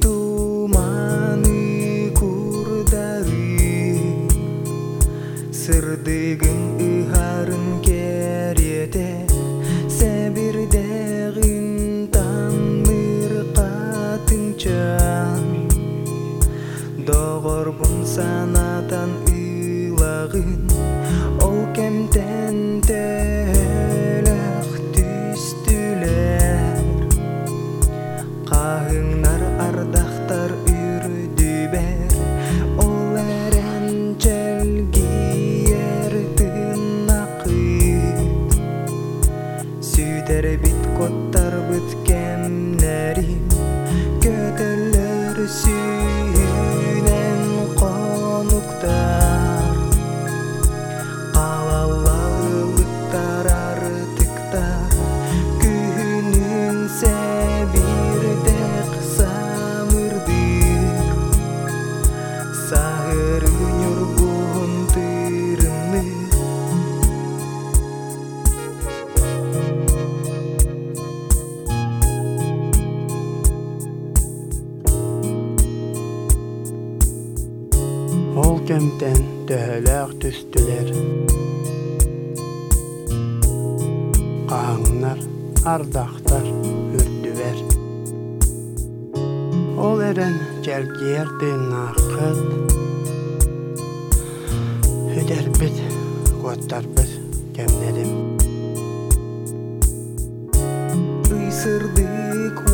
туманы курдары сырдыгың ыарын керете себирдегин тамыр катынчан догоргун санатан ылагын олкемте Сүйдер бит коттар бит кемнәрин Көтөлөр сүйнен üstümden döhölök düştüler. Qağınlar, ardaqlar ürdüver. Ol eren gelgiyerdi naqıd. Hüder bit, qotlar bit, gemledim. Uysırdık